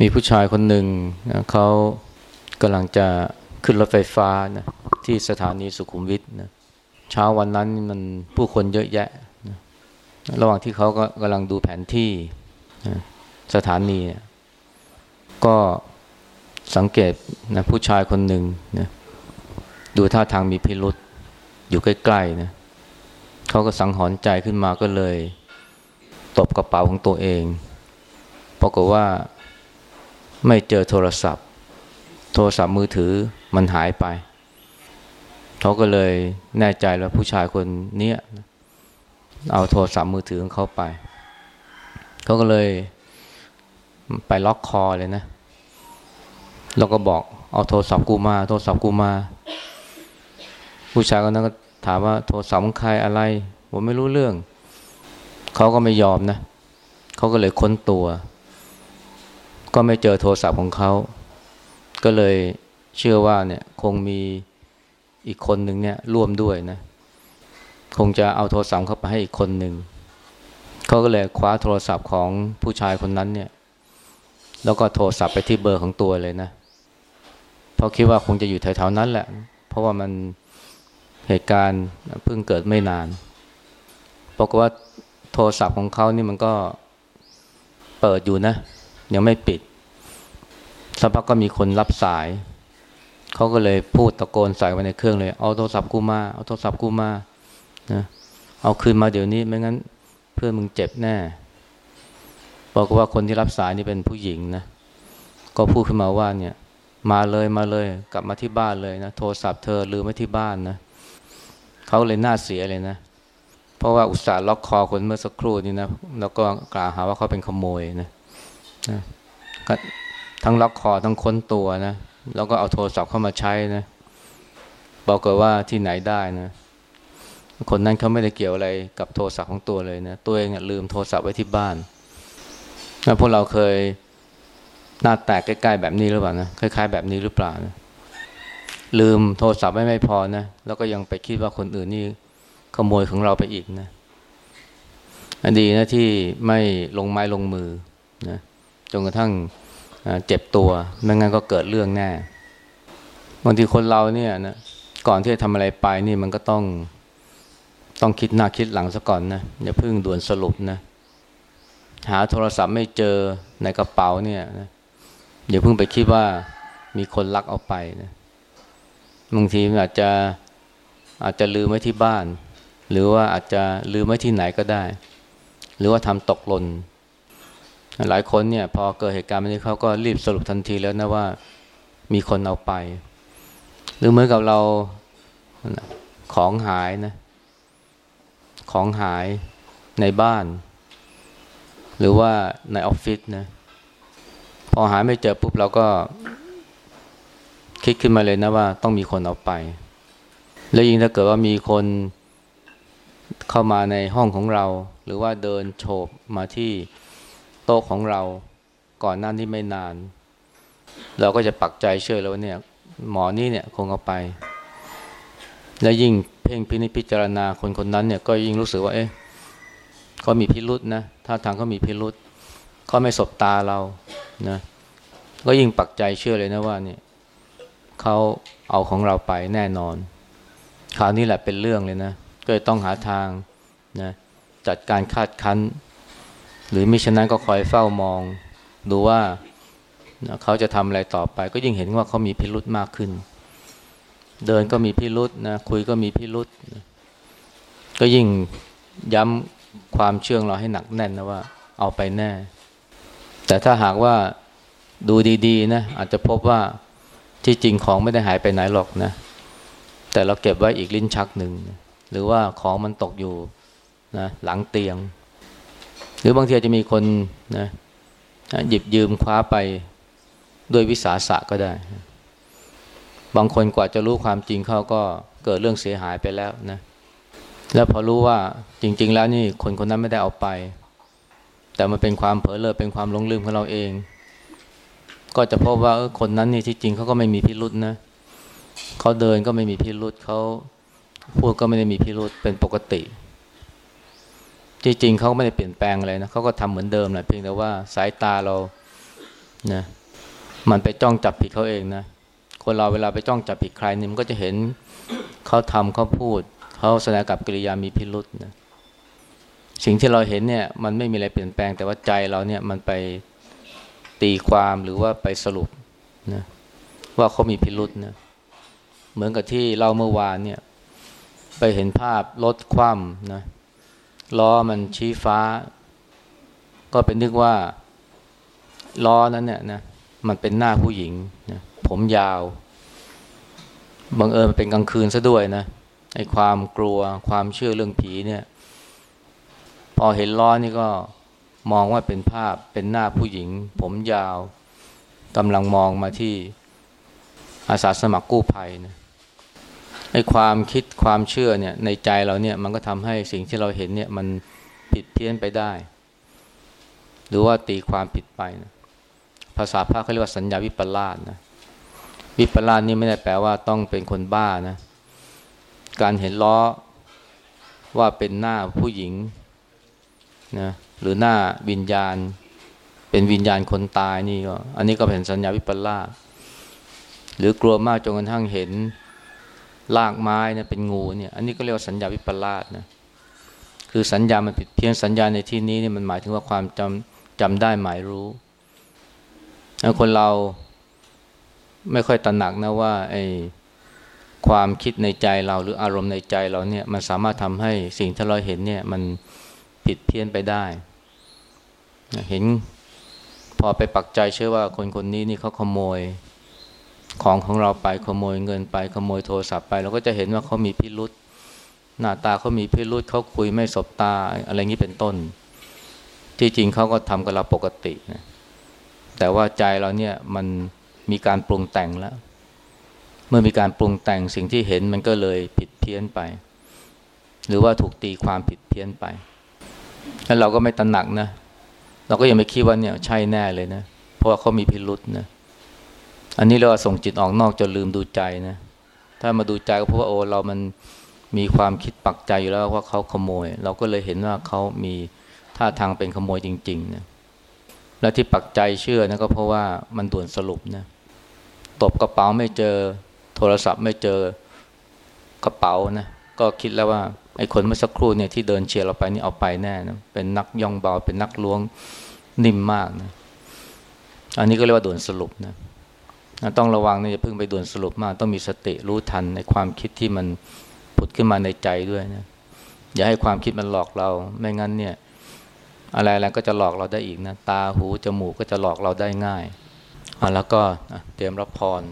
มีผู้ชายคนหนึ่งนะเขากำลังจะขึ้นรถไฟฟ้านะที่สถานีสุขุมวิทนะเช้าวันนั้นมันผู้คนเยอะแยะนะระหว่างที่เขาก็กำลังดูแผนที่นะสถานีนะก็สังเกตนะผู้ชายคนหนึ่งนะดูท่าทางมีพิรุษอยู่ใกล้ๆนะเขาก็สังหรณ์ใจขึ้นมาก็เลย ตบกระเป๋าของตัวเองปรากฏว่า ไม่เจอโทรศัพท์ โทรศัพท์มือถือมันหายไป เขาก็เลยแน่ใจแล้วผู้ชายคนนี้เอาโทรศัพท์มือถือของเขาไป เขาก็เลยไปล็อกคอเลยนะ แล้วก็บอกเอาโทรศัพท์กูมา โทรศัพท์กูมา ผู้ชายคนนั้นก็ถามว่าโทรศัพท์ใครอะไร ผมไม่รู้เรื่อง เขาก็ไม่ยอมนะ เขาก็เลยค้นตัว ก็ไม่เจอโทรศัพท์ของเขา ก็เลยเชื่อว่าเนี่ยคงมีอีกคนหนึ่งเนี่ยร่วมด้วยนะ คงจะเอาโทรศัพท์เข้าไปให้อีกคนหนึ่ง เขาก็เลยคว้าโทรศัพท์ของผู้ชายคนนั้นเนี่ย แล้วก็โทรศัพท์ไปที่เบอร์ของตัวเลยนะ เพราะคิดว่าคงจะอยู่แถวๆนั้นแหละ เพราะว่ามันเหตุการณ์เพิ่งเกิดไม่นานบอกว่าโทรศัพท์ของเขานี่มันก็เปิดอยู่นะ ยังไม่ปิดสักพักก็มีคนรับสาย เขาก็เลยพูดตะโกนใส่ไปในเครื่องเลย เอาโทรศัพท์กูมาเอาโทรศัพท์กูมานะเอาคืนมาเดี๋ยวนี้ไม่งั้น เพื่อนมึงเจ็บแน่บอกว่าคนที่รับสายนี่เป็นผู้หญิงนะก็พูดขึ้นมาว่าเนี่ย มาเลยมาเลย กลับมาที่บ้านเลยนะโทรศัพท์เธอลืมไว้ที่บ้านนะเขาเลยน่าเสียเลยนะเพราะว่าอุตส่าห์ล็อกคอคนเมื่อสักครู่นี้นะแล้วก็กล่าวหาว่าเขาเป็นขโมยนะ นะทั้งล็อกคอทั้งค้นตัวนะแล้วก็เอาโทรศัพท์เข้ามาใช้นะบอกกว่าที่ไหนได้นะคนนั้นเขาไม่ได้เกี่ยวอะไรกับโทรศัพท์ของตัวเลยนะตัวเองลืมโทรศัพท์ไว้ที่บ้านนะพวกเราเคยหน้าแตกใกล้ๆแบบนี้หรือเปล่านะคล้ายๆ แบบนี้หรือเปล่านะลืมโทรศัพท์ไม่ไม่พอนะแล้วก็ยังไปคิดว่าคนอื่นนี่ขโมยของเราไปอีกนะอันดีนะที่ไม่ลงไม้ลงมือนะ จนกระทั่งเจ็บตัว ไม่งั้นก็เกิดเรื่องแน่บางทีคนเราเนี่ยนะก่อนที่จะทำอะไรไปนี่มันก็ต้องต้องคิดหน้าคิดหลังซะก่อนนะอย่าเพิ่งด่วนสรุปนะหาโทรศัพท์ไม่เจอในกระเป๋าเนี่ยนะอย่าเพิ่งไปคิดว่ามีคนลักเอาไปนะบางทีอาจจะอาจจะลืมไว้ที่บ้าน หรือว่าอาจจะลืมไว้ที่ไหนก็ได้ หรือว่าทำตกหล่น หลายคนเนี่ยพอเกิดเหตุการณ์แบบนี้เขาก็รีบสรุปทันทีแล้วนะว่ามีคนเอาไป หรือเหมือนกับเราของหายนะ ของหายในบ้าน หรือว่าในออฟฟิศนะพอหาไม่เจอปุ๊บเราก็ คิดขึ้นมาเลยนะว่าต้องมีคนเอาไป แล้วยิ่งถ้าเกิดว่ามีคนเข้ามาในห้องของเรา หรือว่าเดินโฉบมาที่ โต๊ะของเราก่อนหน้าที่ไม่นาน เราก็จะปักใจเชื่อแล้วว่าเนี่ยหมอนี่เนี่ยคงเอาไป และยิ่งเพ่งพินิจพิจารณาคนคนนั้นเนี่ยก็ยิ่งรู้สึกว่าเอ๊ะเขามีพิรุษนะถ้าทางเขามีพิรุษเขาไม่สบตาเรานะก็ยิ่งปักใจเชื่อเลยนะว่าเนี่ยเขาเอาของเราไปแน่นอนคราวนี้แหละเป็นเรื่องเลยนะ ก็ต้องหาทางนะจัดการคาดคั้น หรือมิฉะนั้นก็คอยเฝ้ามอง ดูว่าเขาจะทำอะไรต่อไป ก็ยิ่งเห็นว่าเขามีพิรุธมากขึ้น เดินก็มีพิรุษนะคุยก็มีพิรุษก็ยิ่งย้ำความเชื่องเราให้หนักแน่นนะว่า เอาไปแน่ แต่ถ้าหากว่าดูดีๆนะอาจจะพบว่าที่จริงของไม่ได้หายไปไหนหรอกนะ แต่เราเก็บไว้อีกลิ้นชักหนึ่ง หรือว่าของมันตกอยู่นะหลังเตียง รือบางทีจะมีคนนะหยิบยืมคว้าไปด้วยวิสาสะก็ได้ บางคนกว่าจะรู้ความจริงเขาก็เกิดเรื่องเสียหายไปแล้วนะ แล้วพอรู้ว่าจริง ๆ แล้วนี่คนคนนั้นไม่ได้เอาไป แต่มันเป็นความเผลอเลอเป็นความหลงลืมของเราเอง ก็จะพบว่าคนนั้นนี่ที่จริงเขาก็ไม่มีพิรุษนะเขาเดินก็ไม่มีพิรุษเขาพูดก็ไม่ได้มีพิรุษเป็นปกติ จริงเขาไม่ได้เปลี่ยนแปลงอะไรนะเขาก็ทำเหมือนเดิมแหละเพียงแต่ว่าสายตาเรานะมันไปจ้องจับผิดเขาเองนะคนเราเวลาไปจ้องจับผิดใครนี่มันก็จะเห็นเขาทำเขาพูดเขาแสดงกับกิริยามีพิรุษนะสิ่งที่เราเห็นเนี่ยมันไม่มีอะไรเปลี่ยนแปลง แต่ว่าใจเราเนี่ยมันไปตีความหรือว่าไปสรุปนะว่าเขามีพิรุษนะเหมือนกับที่เราเมื่อวานเนี่ยไปเห็นภาพรถคว่ำนะ ล้อมันชี้ฟ้า ก็เป็นนึกว่า ล้อนั้นเนี่ยนะมันเป็นหน้าผู้หญิงนะผมยาวบังเอิญมันเป็นกลางคืนซะด้วยนะไอ้ความกลัวความเชื่อเรื่องผีเนี่ย พอเห็นล้อนี่ก็มองว่าเป็นภาพเป็นหน้าผู้หญิง ผมยาวกำลังมองมาที่อาสาสมัครกู้ภัยนะ ไอ้ความคิดความเชื่อเนี่ยในใจเราเนี่ยมันก็ทำให้สิ่งที่เราเห็นเนี่ยมันผิดเพี้ยนไปได้ หรือว่าตีความผิดไปนะภาษาพระเขาเรียกว่าสัญญาวิปลาสนะวิปลาสนี่ไม่ได้แปลว่าต้องเป็นคนบ้านะการเห็นล้อว่าเป็นหน้าผู้หญิงนะหรือหน้าวิญญาณ เป็นวิญญาณคนตายนี่ก็อันนี้ก็เป็นสัญญาวิปลาสหรือกลัวมากจนกระทั่งเห็น ลากไม้เนี่ยเป็นงูเนี่ย อันนี้ก็เรียกว่าสัญญาวิปลาสนะ คือสัญญามันผิดเพี้ยนสัญญาในที่นี้เนี่ยมันหมายถึงว่าความจำจำได้หมายรู้แล้วคนเราไม่ค่อยตระหนักนะว่าไอ้ความคิดในใจเราหรืออารมณ์ในใจเราเนี่ยมันสามารถทำให้สิ่งที่เราเห็นเนี่ยมันผิดเพี้ยนไปได้ เห็นพอไปปักใจเชื่อว่าคนคนนี้นี่เขาขโมย ของของเราไปขโมยเงินไปขโมยโทรศัพท์ไปเราก็จะเห็นว่าเขามีพิรุษหน้าตาเขามีพิรุษเขาคุยไม่สบตาอะไรงี้เป็นต้น ที่จริงเขาก็ทำกับเราปกตินะแต่ว่าใจเราเนี่ยมันมีการปรุงแต่งแล้ว เมื่อมีการปรุงแต่งสิ่งที่เห็นมันก็เลยผิดเพี้ยนไป หรือว่าถูกตีความผิดเพี้ยนไปแล้วเราก็ไม่ตระหนักนะ เราก็ยังไม่คิดว่าเนี่ยใช่แน่เลยนะ เพราะว่าเขามีพิรุษนะ อันนี้เราส่งจิตออกนอกจนลืมดูใจนะ ถ้ามาดูใจก็เพราะว่าโอ้เรามันมีความคิดปักใจอยู่แล้วว่าเขาขโมย เราก็เลยเห็นว่าเขามีท่าทางเป็นขโมยจริงๆนะแล้วที่ปักใจเชื่อนะก็เพราะว่ามันด่วนสรุปนะตบกระเป๋าไม่เจอโทรศัพท์ไม่เจอกระเป๋านะก็คิดแล้วว่าไอ้คนเมื่อสักครู่เนี่ยที่เดินเชียร์เราไปนี่เอาไปแน่นะเป็นนักย่องเบาเป็นนักล้วงนิ่มมากนะอันนี้ก็เรียกว่าด่วนสรุปนะ ต้องระวังนะอย่าเพิ่งไปด่วนสรุปมาก ต้องมีสติรู้ทันในความคิดที่มันผุดขึ้นมาในใจด้วยนะอย่าให้ความคิดมันหลอกเราไม่งั้นเนี่ย อะไรอะไรก็จะหลอกเราได้อีกนะ ตาหูจมูกก็จะหลอกเราได้ง่ายอะแล้วก็เตรียมรับพร